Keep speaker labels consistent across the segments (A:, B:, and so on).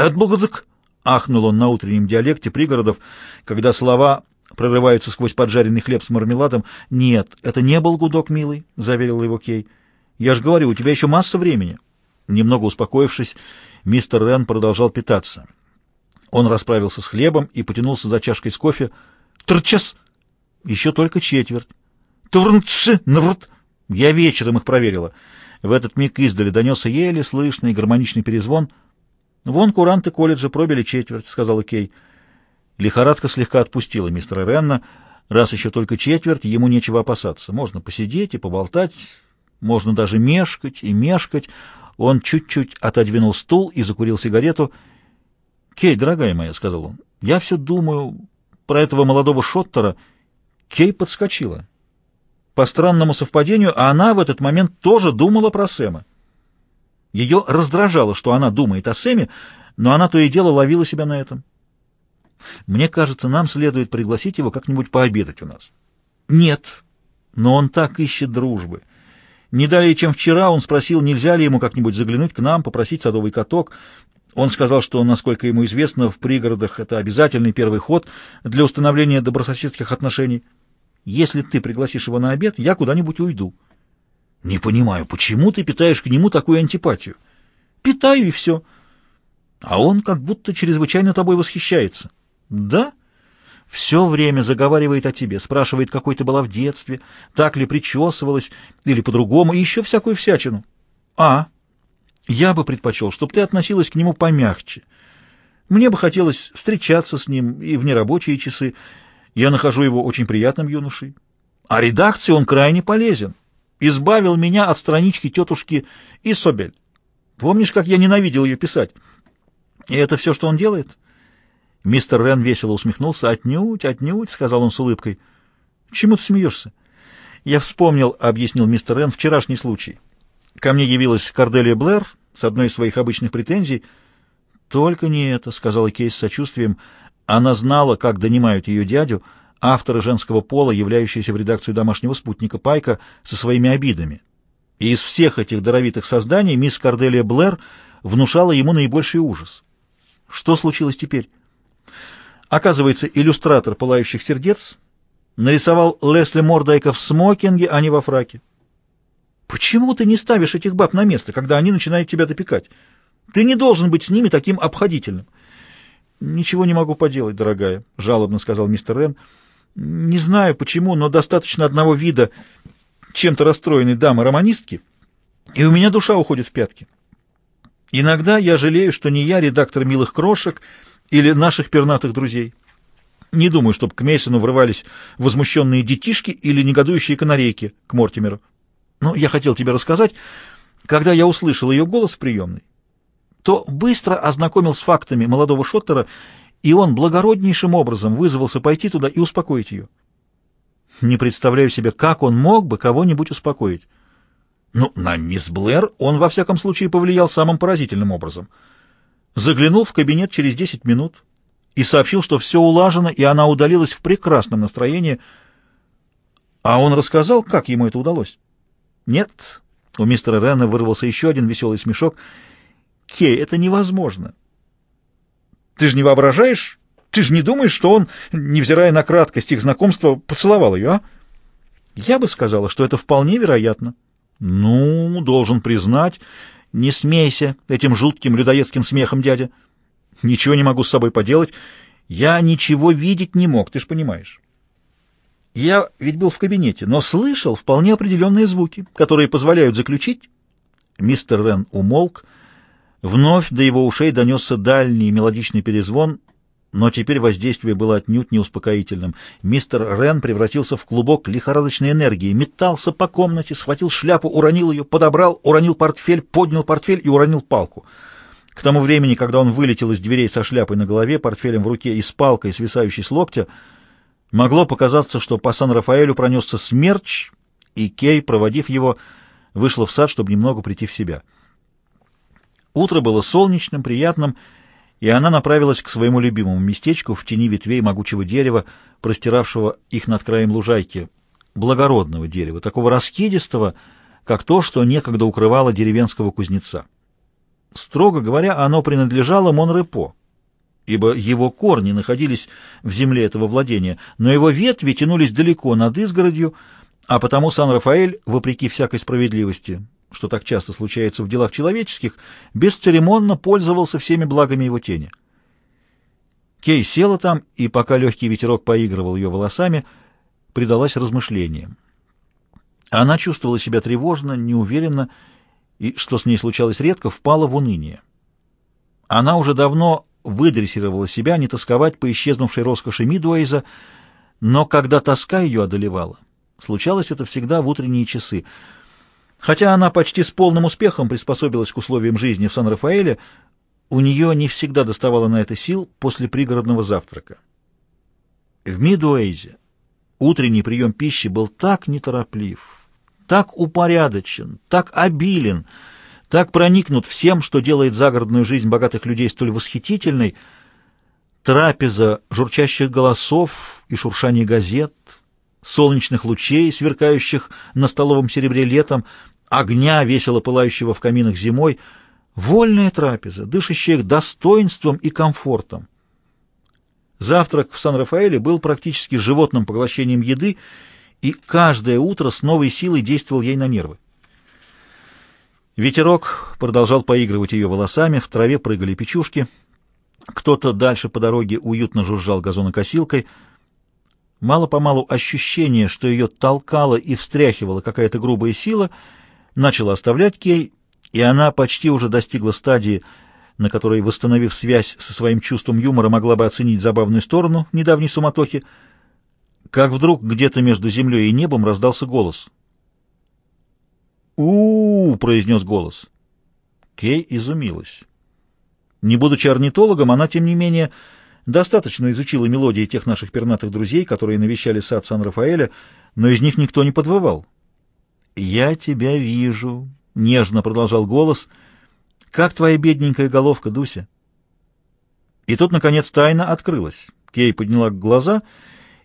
A: «Эдбулгадык!» — ахнул он на утреннем диалекте пригородов, когда слова прорываются сквозь поджаренный хлеб с мармеладом. «Нет, это не был гудок, милый», — заверил его Кей. «Я же говорю, у тебя еще масса времени». Немного успокоившись, мистер Рен продолжал питаться. Он расправился с хлебом и потянулся за чашкой с кофе. «Трчас!» «Еще только четверть». «Турнцы! Нрт!» Я вечером их проверила. В этот миг издали донесся еле слышный гармоничный перезвон. «Вон куранты колледжа пробили четверть», — сказала Кей. Лихорадка слегка отпустила мистера Ренна. Раз еще только четверть, ему нечего опасаться. Можно посидеть и поболтать, можно даже мешкать и мешкать. Он чуть-чуть отодвинул стул и закурил сигарету. «Кей, дорогая моя», — сказал он, — «я все думаю про этого молодого Шоттера». Кей подскочила. По странному совпадению, она в этот момент тоже думала про Сэма. Ее раздражало, что она думает о Сэме, но она то и дело ловила себя на этом. Мне кажется, нам следует пригласить его как-нибудь пообедать у нас. Нет, но он так ищет дружбы. Не далее, чем вчера, он спросил, нельзя ли ему как-нибудь заглянуть к нам, попросить садовый каток. Он сказал, что, насколько ему известно, в пригородах это обязательный первый ход для установления добрососедских отношений. Если ты пригласишь его на обед, я куда-нибудь уйду. Не понимаю, почему ты питаешь к нему такую антипатию? Питаю и все. А он как будто чрезвычайно тобой восхищается. Да? Все время заговаривает о тебе, спрашивает, какой ты была в детстве, так ли причесывалась, или по-другому, и еще всякую всячину. А, я бы предпочел, чтобы ты относилась к нему помягче. Мне бы хотелось встречаться с ним и в нерабочие часы. Я нахожу его очень приятным юношей. А редакции он крайне полезен. Избавил меня от странички тетушки Исобель. Помнишь, как я ненавидел ее писать? И это все, что он делает?» Мистер Рен весело усмехнулся. «Отнюдь, отнюдь», — сказал он с улыбкой. «Чему ты смеешься?» «Я вспомнил», — объяснил мистер Рен, — «вчерашний случай. Ко мне явилась Корделия Блэр с одной из своих обычных претензий. «Только не это», — сказала Кейс с сочувствием. Она знала, как донимают ее дядю, автора женского пола, являющегося в редакцию домашнего спутника Пайка, со своими обидами. И из всех этих даровитых созданий мисс Корделия Блэр внушала ему наибольший ужас. Что случилось теперь? Оказывается, иллюстратор «Пылающих сердец» нарисовал Лесли Мордайка в смокинге, а не во фраке. Почему ты не ставишь этих баб на место, когда они начинают тебя допекать? Ты не должен быть с ними таким обходительным. Ничего не могу поделать, дорогая, — жалобно сказал мистер Рен. Не знаю почему, но достаточно одного вида чем-то расстроенной дамы-романистки, и у меня душа уходит в пятки. Иногда я жалею, что не я редактор «Милых крошек», или наших пернатых друзей. Не думаю, чтобы к Мейсону врывались возмущенные детишки или негодующие канарейки к Мортимеру. Но я хотел тебе рассказать, когда я услышал ее голос в приемной, то быстро ознакомил с фактами молодого Шоттера, и он благороднейшим образом вызвался пойти туда и успокоить ее. Не представляю себе, как он мог бы кого-нибудь успокоить. Ну, на мисс Блэр он, во всяком случае, повлиял самым поразительным образом — заглянул в кабинет через 10 минут и сообщил, что все улажено, и она удалилась в прекрасном настроении. А он рассказал, как ему это удалось? Нет. У мистера Рена вырвался еще один веселый смешок. Кей, это невозможно. Ты же не воображаешь? Ты же не думаешь, что он, невзирая на краткость их знакомства, поцеловал ее, а? Я бы сказала, что это вполне вероятно. Ну, должен признать, «Не смейся этим жутким людоедским смехом, дядя. Ничего не могу с собой поделать. Я ничего видеть не мог, ты ж понимаешь. Я ведь был в кабинете, но слышал вполне определенные звуки, которые позволяют заключить...» Мистер Рен умолк. Вновь до его ушей донесся дальний мелодичный перезвон, но теперь воздействие было отнюдь не успокоительным. Мистер Рен превратился в клубок лихорадочной энергии, метался по комнате, схватил шляпу, уронил ее, подобрал, уронил портфель, поднял портфель и уронил палку. К тому времени, когда он вылетел из дверей со шляпой на голове, портфелем в руке и с палкой, свисающей с локтя, могло показаться, что по Сан-Рафаэлю пронесся смерч, и Кей, проводив его, вышла в сад, чтобы немного прийти в себя. Утро было солнечным, приятным, и она направилась к своему любимому местечку в тени ветвей могучего дерева, простиравшего их над краем лужайки, благородного дерева, такого раскидистого, как то, что некогда укрывало деревенского кузнеца. Строго говоря, оно принадлежало Монрепо, ибо его корни находились в земле этого владения, но его ветви тянулись далеко над изгородью, а потому Сан-Рафаэль, вопреки всякой справедливости, что так часто случается в делах человеческих, бесцеремонно пользовался всеми благами его тени. Кей села там, и пока легкий ветерок поигрывал ее волосами, предалась размышлениям. Она чувствовала себя тревожно, неуверенно, и, что с ней случалось редко, впала в уныние. Она уже давно выдрессировала себя не тосковать по исчезнувшей роскоши Мидуэйза, но когда тоска ее одолевала, случалось это всегда в утренние часы. Хотя она почти с полным успехом приспособилась к условиям жизни в Сан-Рафаэле, у нее не всегда доставало на это сил после пригородного завтрака. В Мидуэйзе утренний прием пищи был так нетороплив, так упорядочен, так обилен, так проникнут всем, что делает загородную жизнь богатых людей столь восхитительной, трапеза журчащих голосов и шуршание газет, солнечных лучей, сверкающих на столовом серебре летом, огня, весело пылающего в каминах зимой, вольная трапеза, дышащая достоинством и комфортом. Завтрак в Сан-Рафаэле был практически животным поглощением еды, и каждое утро с новой силой действовал ей на нервы. Ветерок продолжал поигрывать ее волосами, в траве прыгали печушки. Кто-то дальше по дороге уютно жужжал газонокосилкой. Мало-помалу ощущение, что ее толкала и встряхивала какая-то грубая сила, начало оставлять Кей, и она почти уже достигла стадии, на которой, восстановив связь со своим чувством юмора, могла бы оценить забавную сторону недавней суматохи, как вдруг где-то между землей и небом раздался голос. у, -у, -у произнес голос. Кей изумилась. Не будучи орнитологом, она, тем не менее, достаточно изучила мелодии тех наших пернатых друзей, которые навещали сад Сан-Рафаэля, но из них никто не подвывал. «Я тебя вижу», — нежно продолжал голос. «Как твоя бедненькая головка, Дуся?» И тут, наконец, тайна открылась. Кей подняла глаза —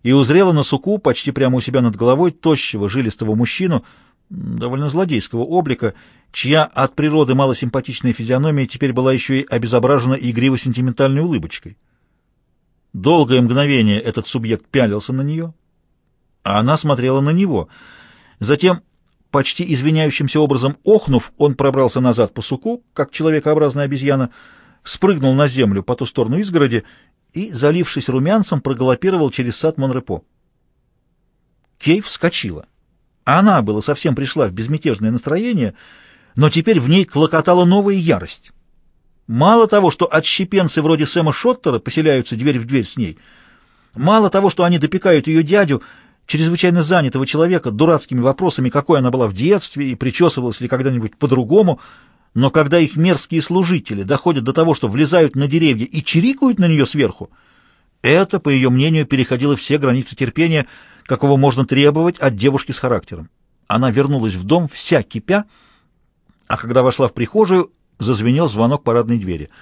A: и узрела на суку, почти прямо у себя над головой, тощего, жилистого мужчину, довольно злодейского облика, чья от природы малосимпатичная физиономия теперь была еще и обезображена игриво-сентиментальной улыбочкой. Долгое мгновение этот субъект пялился на нее, а она смотрела на него. Затем, почти извиняющимся образом охнув, он пробрался назад по суку, как человекообразная обезьяна, спрыгнул на землю по ту сторону изгороди и, залившись румянцем, проголопировал через сад Монрепо. Кей вскочила. Она была совсем пришла в безмятежное настроение, но теперь в ней клокотала новая ярость. Мало того, что отщепенцы вроде Сэма Шоттера поселяются дверь в дверь с ней, мало того, что они допекают ее дядю, чрезвычайно занятого человека, дурацкими вопросами, какой она была в детстве и причесывалась ли когда-нибудь по-другому, но когда их мерзкие служители доходят до того, что влезают на деревья и чирикают на нее сверху, это, по ее мнению, переходило все границы терпения, какого можно требовать от девушки с характером. Она вернулась в дом, вся кипя, а когда вошла в прихожую, зазвенел звонок парадной двери —